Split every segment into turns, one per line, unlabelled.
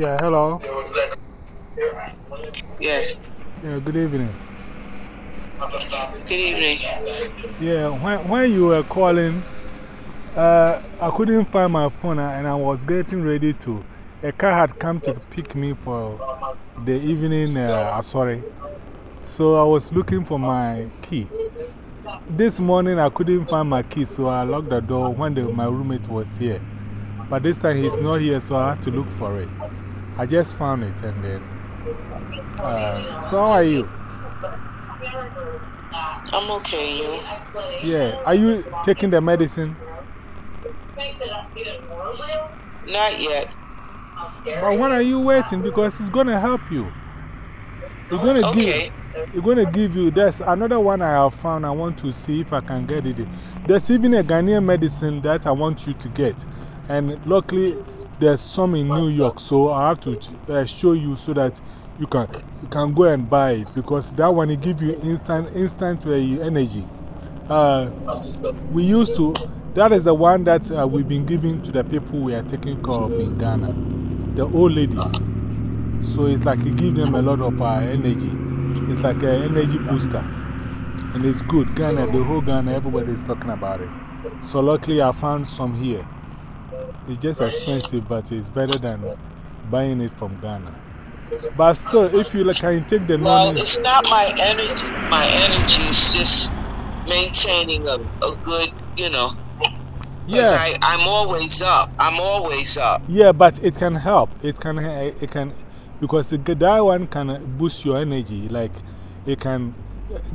Yeah, hello.
Yes.
Yeah, good evening.
Good evening.
Yeah, when, when you were calling, uh, I couldn't find my phone and I was getting ready to. A car had come to pick me for the evening, uh, sorry. So I was looking for my key. This morning I couldn't find my key, so I locked the door when the, my roommate was here. But this time he's not here, so I had to look for it. I just found it and then. Uh, so, how are you?
I'm okay, you?
Yeah. Are you taking the medicine?
Not yet.
But when are you waiting? Because it's going to help you. It's going to
okay.
give, it's going to give you. There's another one I have found. I want to see if I can get it. There's even a Ghanaian medicine that I want you to get. And luckily, there's some in New York. So I have to uh, show you so that you can, you can go and buy it. Because that one, it gives you instant, instant uh, energy. Uh, we used to, that is the one that we've been giving to the people we are taking care of in Ghana, the old ladies. So it's like it gives them a lot of energy. It's like an energy booster. And it's good. Ghana, the whole Ghana, everybody is talking about it. So luckily, I found some here. It's just expensive, but it's better than buying it from Ghana. But still, if you like, can you take the
Well,
money?
it's not my energy. My energy is just maintaining a, a good, you know.
Yeah.
I, I'm always up. I'm always up.
Yeah, but it can help. It can, it can, because it, that one can boost your energy. Like, it can,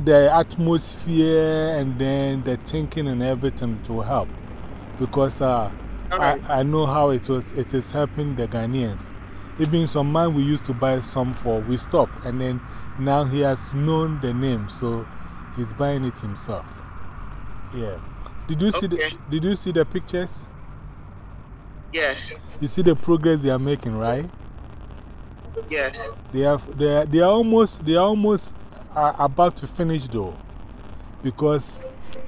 the atmosphere and then the thinking and everything to help. Because uh, I, I know how it, was, it is helping the Ghanaians. Even some man we used to buy some for, we stopped. And then now he has known the name, so he's buying it himself. Yeah. Did you, see the, did you see the pictures?
Yes.
You see the progress they are making, right?
Yes.
They, have, they, are, they are almost, they are almost uh, about to finish though. Because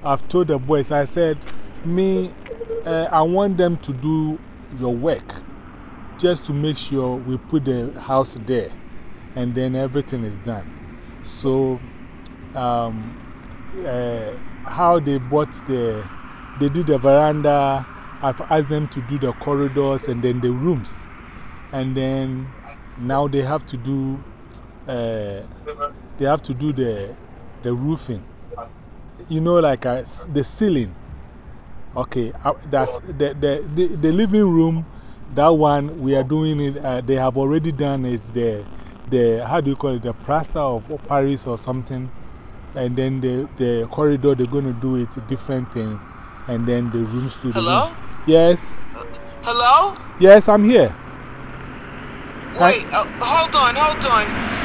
I've told the boys, I said, me, uh, I want them to do your work just to make sure we put the house there and then everything is done. So, um, uh, how they bought the, they did the veranda, I've asked them to do the corridors and then the rooms. And then now they have to do, uh, they have to do the, the roofing. You know, like uh, the ceiling. Okay, uh, that's the, the, the, the living room. That one we are doing it, uh, they have already done it. The, the, how do you call it? The plaster of Paris or something. And then the, the corridor, they're going to do it different things. And then the rooms to the
Hello?
room. Yes,
Hello?
yes, I'm here.
Wait, uh, hold on, hold on.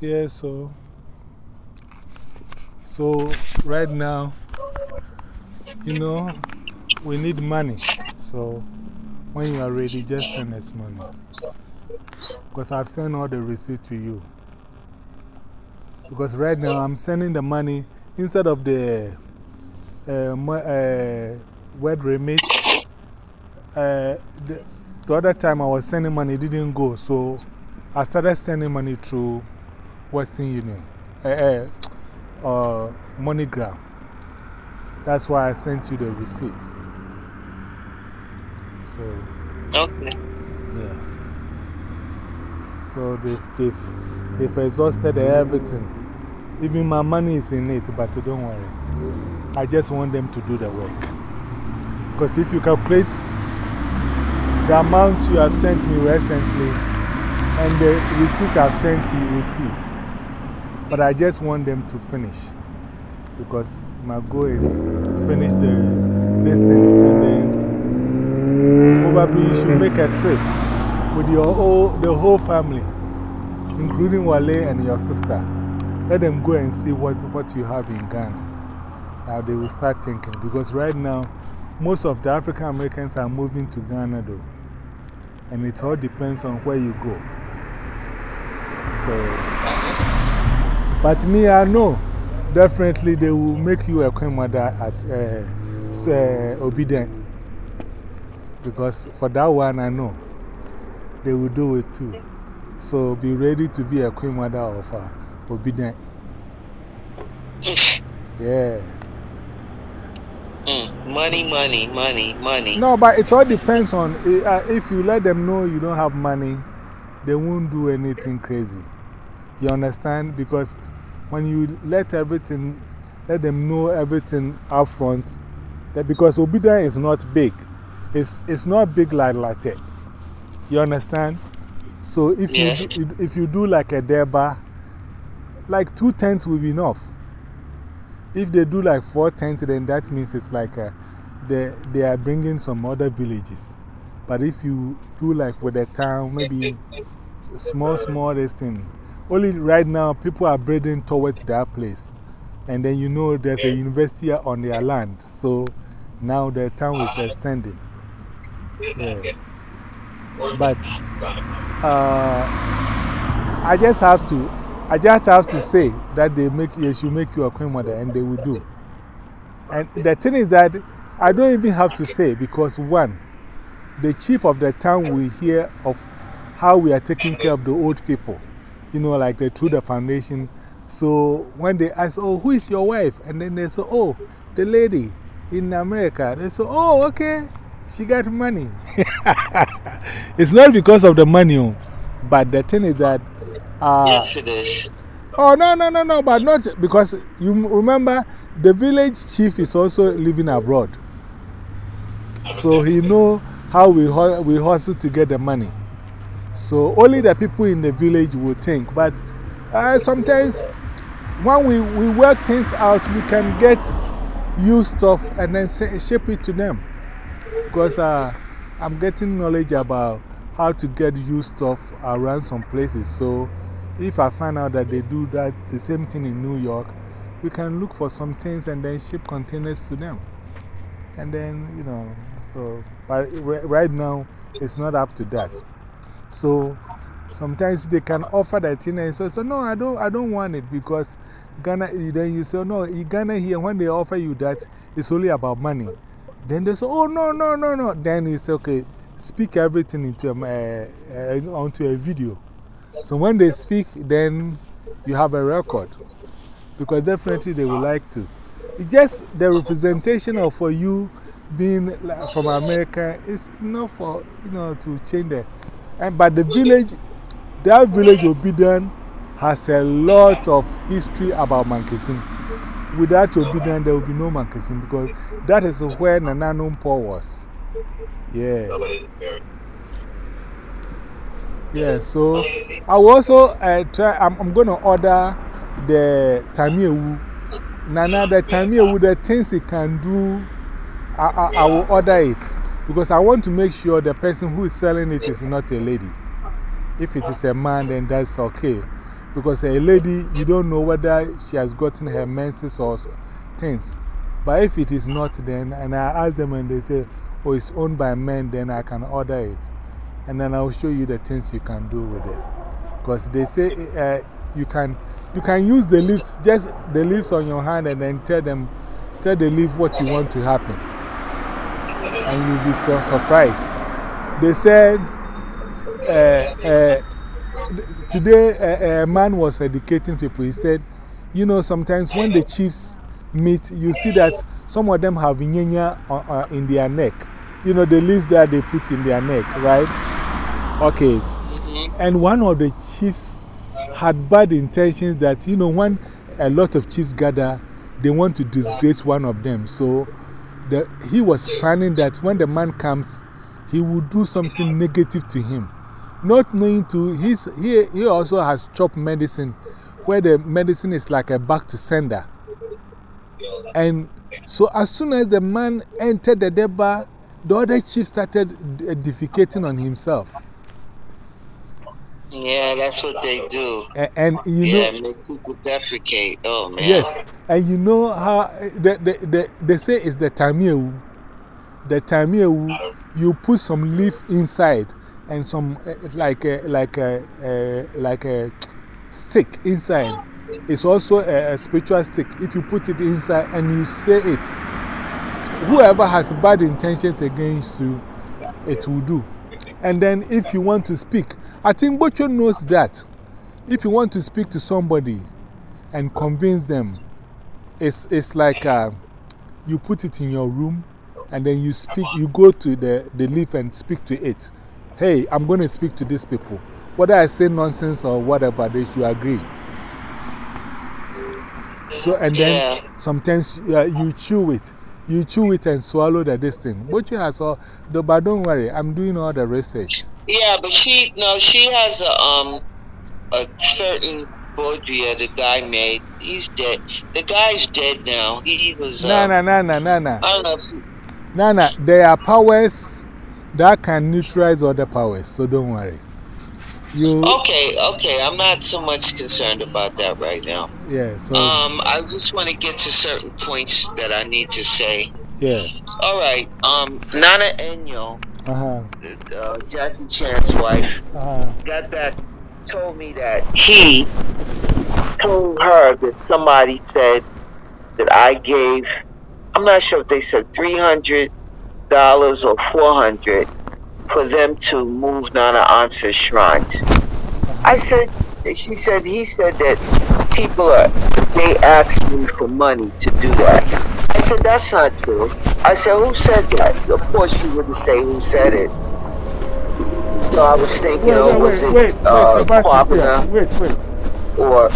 Yeah, so. So, right now, you know, we need money. So, when you are ready, just send us money. Because I've sent all the receipt to you. Because right now I'm sending the money instead of the uh, uh, WorldRemit. Uh, the, the other time I was sending money, it didn't go. So I started sending money through Western Union, uh, uh, uh, MoneyGram. That's why I sent you the receipt. So,
Okay.
yeah. So they've, they've, they've exhausted everything. Even my money is in it, but don't worry. I just want them to do the work. Because if you calculate the amount you have sent me recently and the receipt I've sent you, you will see. But I just want them to finish. Because my goal is finish the listing and then probably you should make a trip with your whole, the whole family, including Wale and your sister. Let them go and see what, what you have in Ghana. Now they will start thinking. Because right now, most of the African Americans are moving to Ghana though. And it all depends on where you go. So, but me, I know definitely they will make you a queen mother at uh, uh, Obedient. Because for that one, I know they will do it too. So be ready to be a queen mother of uh, Obedient. Yeah.
Mm. Money, money, money, money.
No, but it all depends on uh, if you let them know you don't have money, they won't do anything crazy. You understand? Because when you let everything, let them know everything up front, that because obedience is not big, it's, it's not big like Larteh. You understand? So if,
Yes.
you, do, if you do like a durbar, like two tenths will be enough. If they do like four tenths, then that means it's like a, they, they are bringing some other villages. But if you do like with a town, maybe small, small this thing, only right now people are breeding towards that place. And then you know there's a university on their land. So now the town is extending. Yeah. But uh, I just have to, I just have to say that they make, you should make you a queen mother, and they will do. And the thing is that I don't even have to say because one, the chief of the town will hear of how we are taking care of the old people, you know, like the, through the foundation. So when they ask, Oh, who is your wife? And then they say, Oh, the lady in America. They say, Oh, okay, she got money. it's not because of the money, oh, but the thing is that. Uh,
Yes, it is.
Oh, no, no, no, no, but not because you remember the village chief is also living abroad. So he know how we, we hustle to get the money. So only the people in the village will think. But uh, sometimes when we, we work things out, we can get used stuff and then ship it to them. Because uh, I'm getting knowledge about how to get used stuff around some places. So if I find out that they do that, the same thing in New York, we can look for some things and then ship containers to them. And then, you know, so, but right now, it's not up to that. So sometimes they can offer that thing and say, so, no, I don't, I don't want it because Ghana, then you say, no, Ghana here, when they offer you that, it's only about money. Then they say, oh, no, no, no, no. Then it's okay, speak everything into a, uh, onto a video. So when they speak, then you have a record. Because definitely they would like to. It's just the representation of for you being from America is enough for, you know, to change the. And, but the village, that village Obidan has a lot of history about Mankesim. Without Obidan, there will be no Mankesim because that is where Nana Numpo was. Yeah. Yeah, so I will also uh, try, I'm, I'm going to order the Tamiewu. Nana, the Tamiewu, the things he can do, I, I, I will order it because I want to make sure the person who is selling it is not a lady. If it is a man, then that's okay. Because a lady, you don't know whether she has gotten her menses or things. But if it is not, then, and I ask them and they say, oh, it's owned by men, then I can order it. And then I'll show you the things you can do with it. Because they say uh, you, can, you can use the leaves, just the leaves on your hand, and then tell them, tell the leaf what you want to happen. And you'll be so surprised. They said uh, uh, today a man was educating people. He said, You know, sometimes when the chiefs meet, you see that some of them have nyenya uh, in their neck. You know, the list that they put in their neck, right? Okay. And one of the chiefs had bad intentions that, you know, when a lot of chiefs gather, they want to disgrace one of them. So the, he was planning that when the man comes, he will do something negative to him. Not knowing to, he, he also has chopped medicine where the medicine is like a back to sender. And so as soon as the man entered the durbar, the other chief started defecating on himself.
Yeah, that's what they do.
And, and you
yeah,
know.
make people defecate. Oh, man.
Yes. And you know how the, the, the, they say it's the tamiewu. The tamiewu, you put some leaf inside and some, eh, like a, like a, a, like a stick inside. It's also a, a spiritual stick. If you put it inside and you say it, whoever has bad intentions against you, it will do. And then if you want to speak, I think Bocho knows that. If you want to speak to somebody and convince them, it's, it's like uh, you put it in your room and then you speak, you go to the, the leaf and speak to it. Hey, I'm going to speak to these people. Whether I say nonsense or whatever, they should agree. So, and then sometimes uh, you chew it. You chew it and swallow the this thing. But you has all, but don't worry, I'm doing all the research.
Yeah, but she, no, she has a, um, a certain Baudrillard the guy made. He's dead. The guy's dead now. He was.
No,
um,
no, no, no, no, no.
I don't know. If,
No, no, there are powers that can neutralize other powers, so don't worry. You,
okay, okay. I'm not so much concerned about that right now.
yeah, so,
Um, I just want to get to certain points that I need to say.
yeah,
All right. Um, Nana Enyo,
uh huh,
uh, Jackie Chan's wife,
uh huh,
got back, told me that he told her that somebody said that I gave. I'm not sure if they said three hundred dollars or four hundred for them to move Nana Ansa's shrines. I said, she said, he said that people are, they asked me for money to do that. I said, that's not true. I said, who said that? Of course, you wouldn't say who said it. So I was thinking,
Wait,
oh,
wait,
was
wait,
it
wait,
uh,
wait,
Kwabena
wait, wait.
or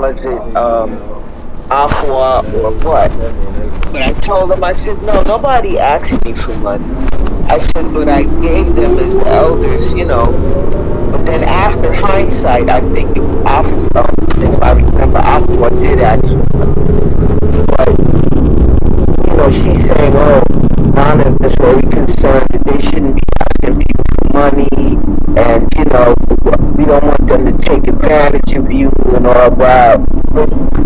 was it um, Afua or what? But I told them, I said, no, nobody asked me for money. I said, but I gave them as the elders, you know. Then after hindsight, I think Afua, um, if I remember, Afua did money. But, you know, she's saying, oh, Nana is very concerned that they shouldn't be asking people for money. And, you know, we don't want them to take advantage of you and all that.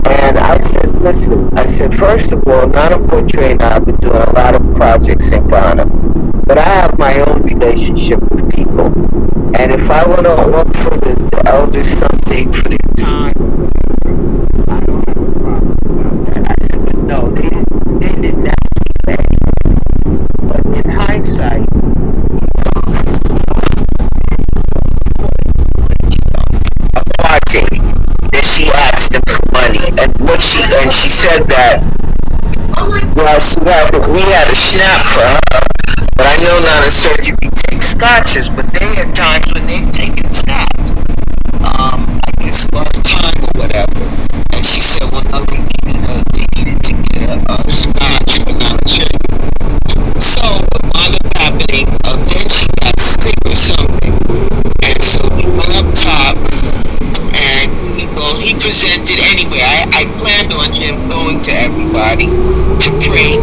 And I said, listen, I said, first of all, Nana Portray and I have been doing a lot of projects in Ghana. But I have my own relationship with people. And if I want to offer the, the elders something for their time, I don't have a problem about that. I said, but no, they they didn't. But in hindsight, a that she asked them for money, and what she and she said that well, she had we had a snap for her, but I know Nana Surgery takes scotches, but they had times when they've taken snaps. Um, I guess a long time or whatever. And she said, well, no, they needed a, they needed to get a, a scotch for Nana Surgery. So what wound up happening, uh, then she got sick or something. And so we went up top and he, well, he presented anyway. I, I planned on him going to everybody to pray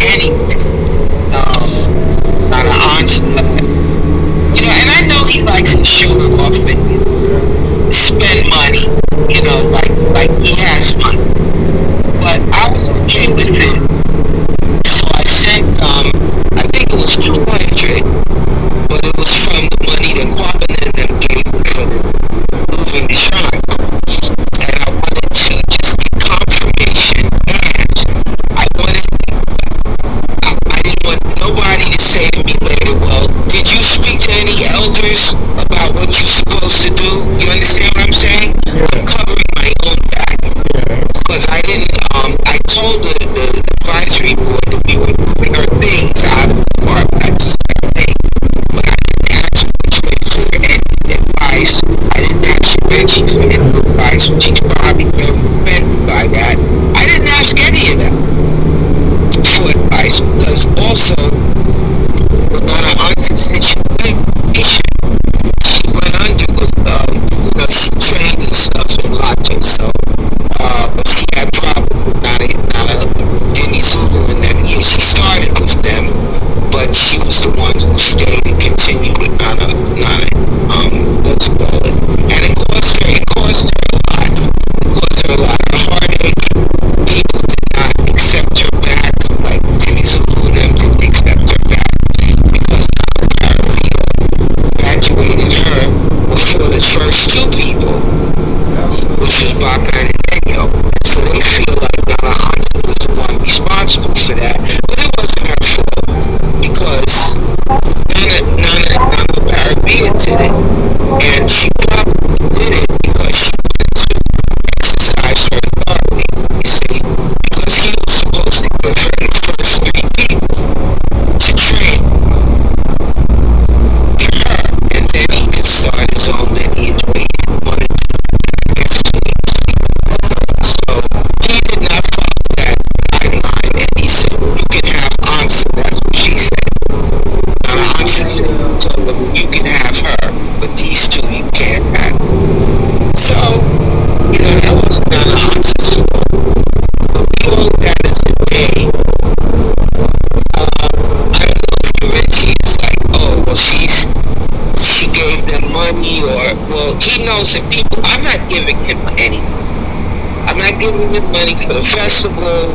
for the festival.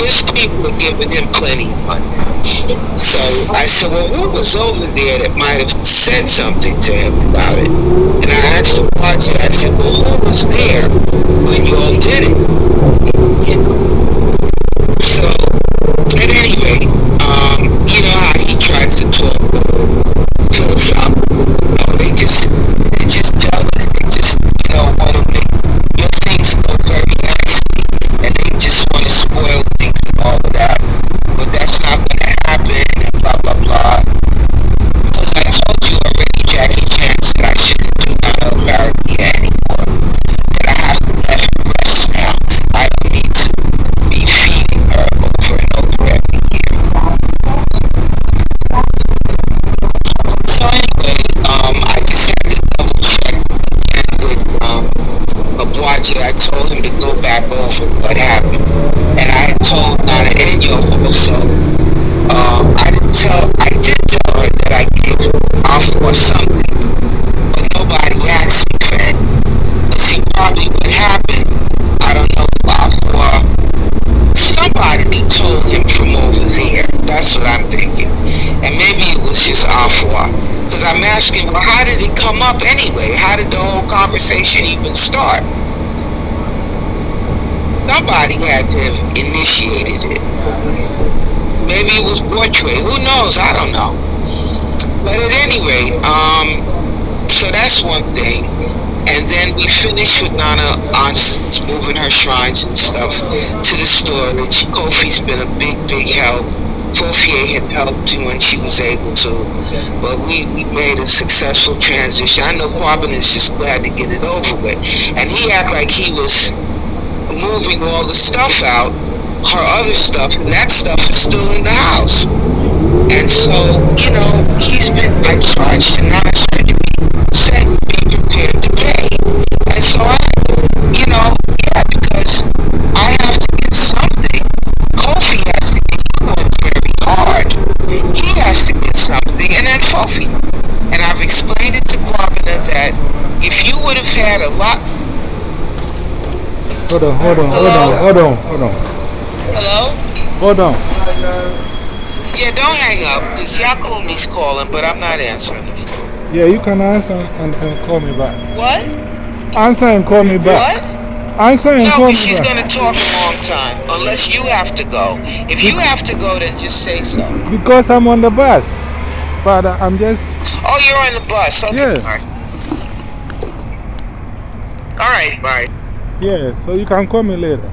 His people are giving him plenty of money. So I said, well, who was over there that might have said something to him about it? And I asked the watcher, I said, well, who was there when you all did it? You know. So, at any rate, um, you know how he tries to talk philosophical. You know, they just, they just tell us, they just, you know, want to make your things go very nicely, and they just want to spoil things and all of that. But that's not going to happen, and blah, blah, blah. Because I told you already, Jackie Chan said I shouldn't do not a parody anymore. That I have to let her rest now. I don't need to be feeding her over and over every year. So anyway, um, I just had to double check again with um, Oblaje. I told him to go back over what happened, and I had told Nana Enyo also. Um, I didn't tell. I did tell her that I gave Alpha something, but nobody asked me for it. But see, probably what happened. I don't know if Alpha. Somebody told him from over there. That's what I'm thinking. And maybe it was just Afua. Because I'm asking, well, how did it come up anyway? How did the whole conversation even start? Somebody had to have initiated it. Maybe it was Portrait. Who knows? I don't know. But at any rate, um, so that's one thing. And then we finished with Nana Anson's moving and stuff to the store. storage. Kofi's been a big, big help. Kofi had helped when she was able to. But we, we made a successful transition. I know Kwabena is just glad to get it over with. And he acted like he was moving all the stuff out, her other stuff, and that stuff is still in the house. And so, you know, he's been, I charged to be, said, be prepared to pay. And so I, you know, yeah, because I have to get something. Kofi has to get, he worked very hard. He has to get something, and then Kofi. And I've explained it to Kwabena that if you would have had a lot,
Hold on, hold on, hold on, hold on, hold on.
hello?
Hold on.
Yeah, don't hang up, because Yakumi's calling, but I'm not answering the phone.
Yeah, you can answer and, and call me back.
What?
Answer and call me back.
What?
Answer and
No,
call me
because she's going to talk a long time, unless you have to go. If you have to go, then just say so.
Because I'm on the bus. But uh, I'm just.
Oh, you're on the bus. Okay,
Yeah.
bye. All right, bye.
Yeah, so you can call me later.